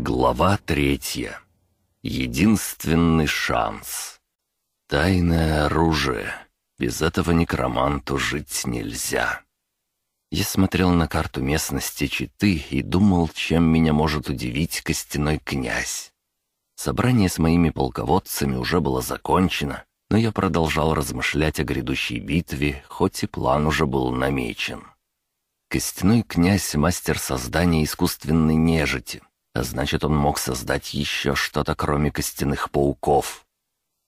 Глава третья. Единственный шанс. Тайное оружие. Без этого некроманту жить нельзя. Я смотрел на карту местности Читы и думал, чем меня может удивить костяной князь. Собрание с моими полководцами уже было закончено, но я продолжал размышлять о грядущей битве, хоть и план уже был намечен. Костяной князь — мастер создания искусственной нежити, значит, он мог создать еще что-то, кроме костяных пауков.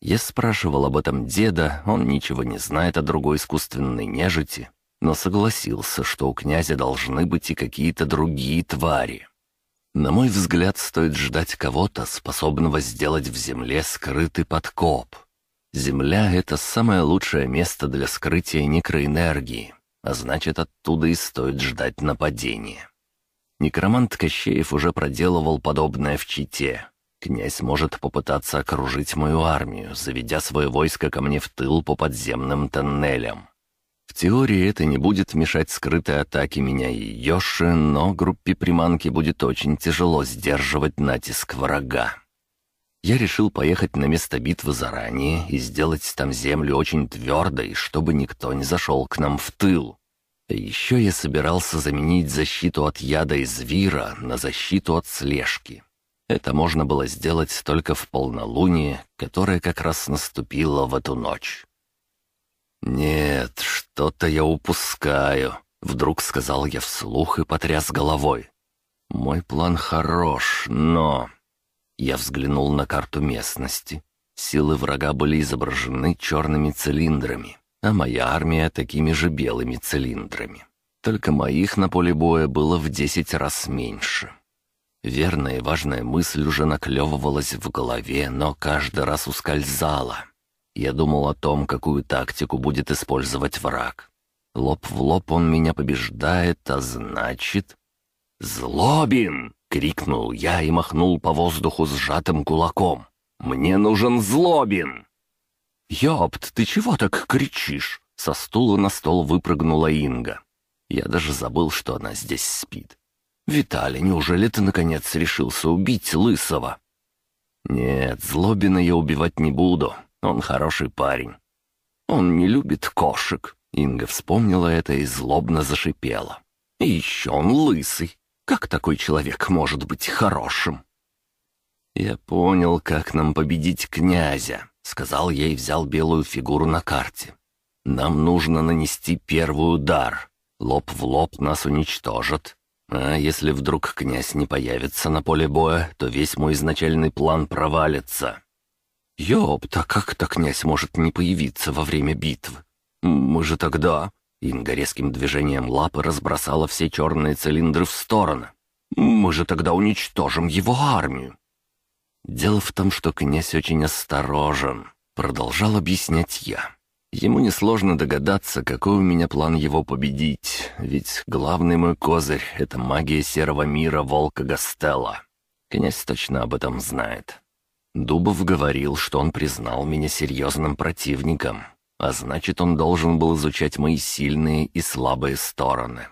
Я спрашивал об этом деда, он ничего не знает о другой искусственной нежити, но согласился, что у князя должны быть и какие-то другие твари. На мой взгляд, стоит ждать кого-то, способного сделать в земле скрытый подкоп. Земля — это самое лучшее место для скрытия некроэнергии, а значит, оттуда и стоит ждать нападения. Некромант Кощеев уже проделывал подобное в Чите. Князь может попытаться окружить мою армию, заведя свое войско ко мне в тыл по подземным тоннелям. В теории это не будет мешать скрытой атаке меня и Йоши, но группе приманки будет очень тяжело сдерживать натиск врага. Я решил поехать на место битвы заранее и сделать там землю очень твердой, чтобы никто не зашел к нам в тыл. Еще я собирался заменить защиту от яда и звира на защиту от слежки. Это можно было сделать только в полнолуние, которое как раз наступило в эту ночь. «Нет, что-то я упускаю», — вдруг сказал я вслух и потряс головой. «Мой план хорош, но...» Я взглянул на карту местности. Силы врага были изображены черными цилиндрами а моя армия такими же белыми цилиндрами. Только моих на поле боя было в десять раз меньше. Верная и важная мысль уже наклевывалась в голове, но каждый раз ускользала. Я думал о том, какую тактику будет использовать враг. Лоб в лоб он меня побеждает, а значит... «Злобин!» — крикнул я и махнул по воздуху сжатым кулаком. «Мне нужен Злобин!» «Ёпт, ты чего так кричишь?» Со стула на стол выпрыгнула Инга. Я даже забыл, что она здесь спит. «Виталий, неужели ты наконец решился убить Лысого?» «Нет, Злобина я убивать не буду. Он хороший парень. Он не любит кошек». Инга вспомнила это и злобно зашипела. «И еще он лысый. Как такой человек может быть хорошим?» Я понял, как нам победить князя. — сказал я и взял белую фигуру на карте. «Нам нужно нанести первый удар. Лоб в лоб нас уничтожат. А если вдруг князь не появится на поле боя, то весь мой изначальный план провалится». «Ёпта, как-то князь может не появиться во время битвы? Мы же тогда...» Инга резким движением лапы разбросала все черные цилиндры в стороны. «Мы же тогда уничтожим его армию. «Дело в том, что князь очень осторожен», — продолжал объяснять я. «Ему несложно догадаться, какой у меня план его победить, ведь главный мой козырь — это магия серого мира Волка Гастелла. Князь точно об этом знает. Дубов говорил, что он признал меня серьезным противником, а значит, он должен был изучать мои сильные и слабые стороны.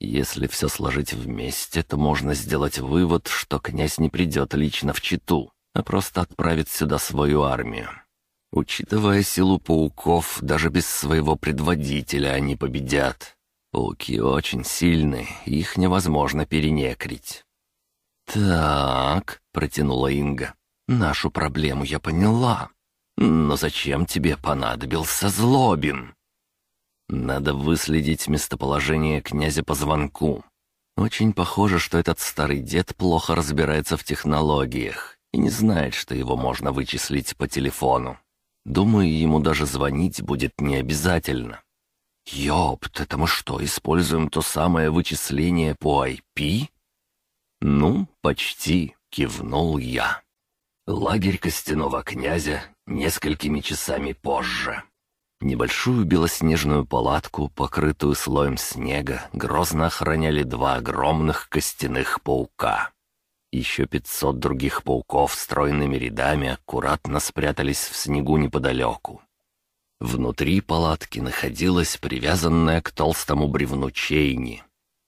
Если все сложить вместе, то можно сделать вывод, что князь не придет лично в Читу, а просто отправит сюда свою армию. Учитывая силу пауков, даже без своего предводителя они победят. Пауки очень сильны, их невозможно перенекрить. «Так», — протянула Инга, — «нашу проблему я поняла. Но зачем тебе понадобился Злобин?» Надо выследить местоположение князя по звонку. Очень похоже, что этот старый дед плохо разбирается в технологиях и не знает, что его можно вычислить по телефону. Думаю, ему даже звонить будет не обязательно. «Ёпт, это мы что, используем то самое вычисление по IP?» «Ну, почти», — кивнул я. Лагерь костяного князя несколькими часами позже. Небольшую белоснежную палатку, покрытую слоем снега, грозно охраняли два огромных костяных паука. Еще пятьсот других пауков стройными рядами аккуратно спрятались в снегу неподалеку. Внутри палатки находилась привязанная к толстому бревну чейни.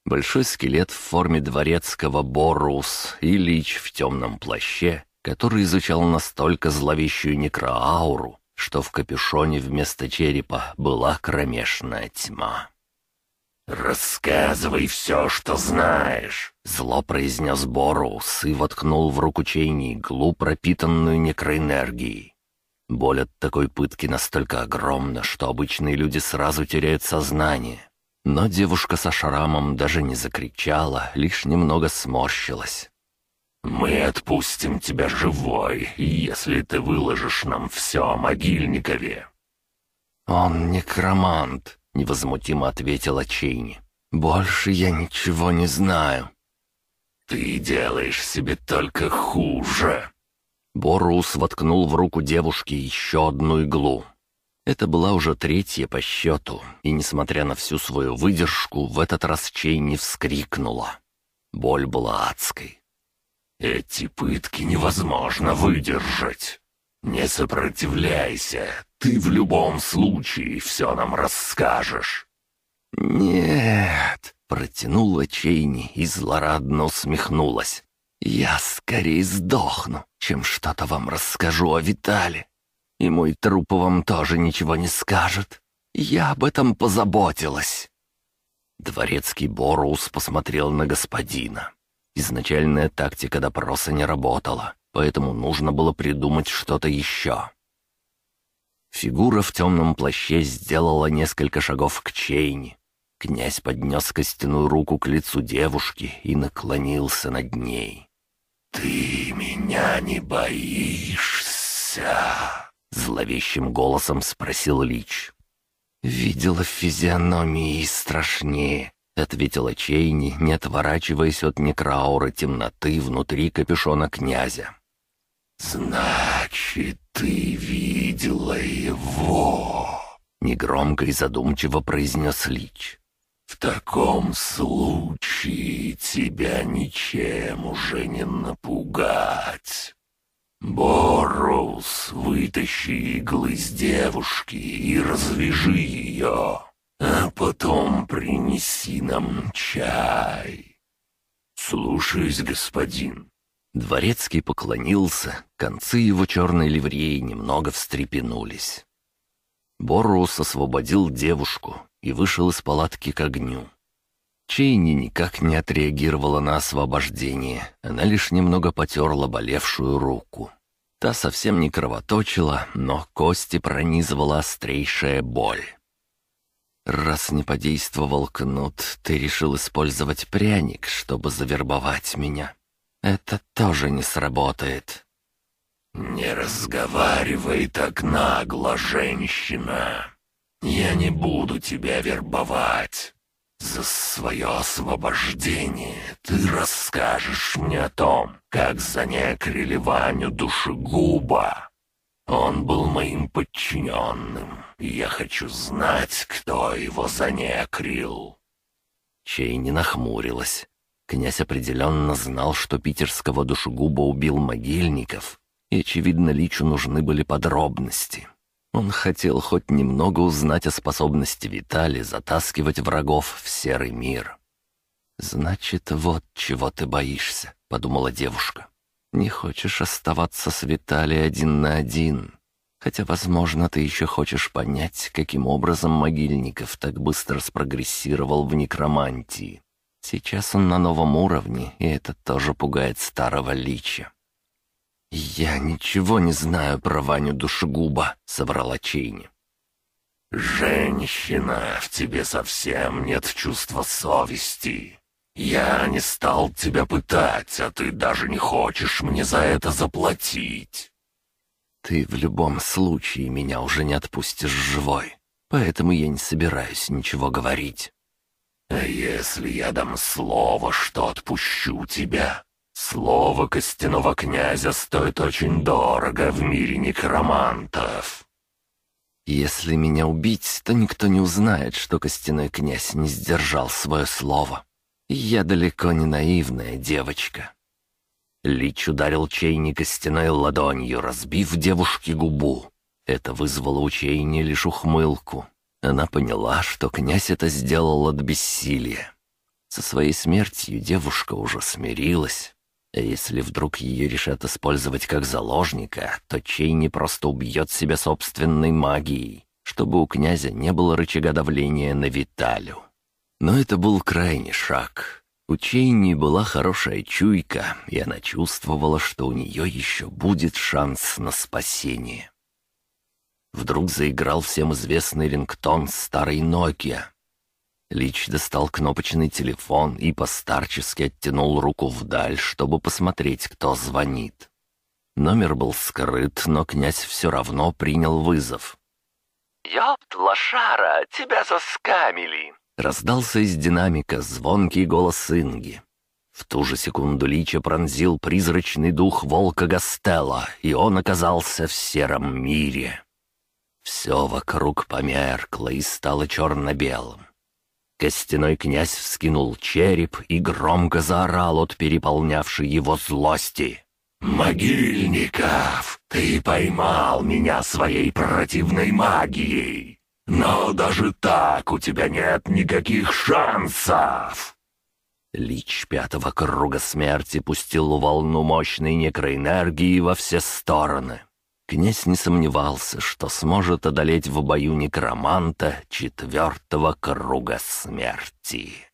Большой скелет в форме дворецкого Борус и Лич в темном плаще, который изучал настолько зловещую некроауру, что в капюшоне вместо черепа была кромешная тьма. «Рассказывай все, что знаешь», — зло произнес Борус и воткнул в руку Чейни иглу, пропитанную некроэнергией. Боль от такой пытки настолько огромна, что обычные люди сразу теряют сознание. Но девушка со шрамом даже не закричала, лишь немного сморщилась. «Мы отпустим тебя живой, если ты выложишь нам все о могильникове». «Он некромант», — невозмутимо ответила Чейни. «Больше я ничего не знаю». «Ты делаешь себе только хуже». Борус воткнул в руку девушки еще одну иглу. Это была уже третья по счету, и, несмотря на всю свою выдержку, в этот раз Чейни вскрикнула. Боль была адской. «Эти пытки невозможно выдержать. Не сопротивляйся, ты в любом случае все нам расскажешь». «Нет», — протянула Чейни и злорадно усмехнулась. «Я скорее сдохну, чем что-то вам расскажу о Витале. И мой труп вам тоже ничего не скажет. Я об этом позаботилась». Дворецкий Борус посмотрел на господина. Изначальная тактика допроса не работала, поэтому нужно было придумать что-то еще. Фигура в темном плаще сделала несколько шагов к Чейни. Князь поднес костяную руку к лицу девушки и наклонился над ней. «Ты меня не боишься?» Зловещим голосом спросил Лич. «Видела физиономии страшнее», — ответила Чейни, не отворачиваясь от некрауры темноты внутри капюшона князя. «Значит, ты видела его?» — негромко и задумчиво произнес Лич. «В таком случае тебя ничем уже не напугать. Борус, вытащи иглы с девушки и развяжи ее, а потом принеси нам чай». «Слушаюсь, господин». Дворецкий поклонился, концы его черной ливреи немного встрепенулись. Борус освободил девушку и вышел из палатки к огню. Чейни никак не отреагировала на освобождение, она лишь немного потерла болевшую руку. Та совсем не кровоточила, но кости пронизывала острейшая боль. «Раз не подействовал кнут, ты решил использовать пряник, чтобы завербовать меня. Это тоже не сработает». «Не разговаривай так нагло, женщина. Я не буду тебя вербовать. За свое освобождение ты расскажешь мне о том, как занекрили Ваню душегуба. Он был моим подчиненным, я хочу знать, кто его занекрил». Чей не нахмурилась. Князь определенно знал, что питерского душегуба убил Могильников, и, очевидно, Личу нужны были подробности. Он хотел хоть немного узнать о способности Витали затаскивать врагов в серый мир. «Значит, вот чего ты боишься», — подумала девушка. «Не хочешь оставаться с Витали один на один. Хотя, возможно, ты еще хочешь понять, каким образом Могильников так быстро спрогрессировал в некромантии. Сейчас он на новом уровне, и это тоже пугает старого лича. «Я ничего не знаю про Ваню Душегуба», — соврала Чейни. «Женщина, в тебе совсем нет чувства совести. Я не стал тебя пытать, а ты даже не хочешь мне за это заплатить». «Ты в любом случае меня уже не отпустишь живой, поэтому я не собираюсь ничего говорить». «А если я дам слово, что отпущу тебя, Слово костяного князя стоит очень дорого в мире некромантов. Если меня убить, то никто не узнает, что костяной князь не сдержал свое слово. Я далеко не наивная девочка. Лич ударил Чейни костяной ладонью, разбив девушке губу. Это вызвало у Чейни лишь ухмылку. Она поняла, что князь это сделал от бессилия. Со своей смертью девушка уже смирилась. А если вдруг ее решат использовать как заложника, то Чейни просто убьет себя собственной магией, чтобы у князя не было рычага давления на Виталю. Но это был крайний шаг. У Чейни была хорошая чуйка, и она чувствовала, что у нее еще будет шанс на спасение. Вдруг заиграл всем известный рингтон старой Nokia. Лич достал кнопочный телефон и постарчески оттянул руку вдаль, чтобы посмотреть, кто звонит. Номер был скрыт, но князь все равно принял вызов. «Ёпт, лошара, тебя заскамили!» Раздался из динамика звонкий голос Инги. В ту же секунду Лича пронзил призрачный дух волка Гастелла, и он оказался в сером мире. Все вокруг померкло и стало черно-белым. Костяной князь вскинул череп и громко заорал от переполнявшей его злости. «Могильников, ты поймал меня своей противной магией, но даже так у тебя нет никаких шансов!» Лич пятого круга смерти пустил волну мощной некроэнергии во все стороны. Князь не сомневался, что сможет одолеть в бою некроманта четвертого круга смерти.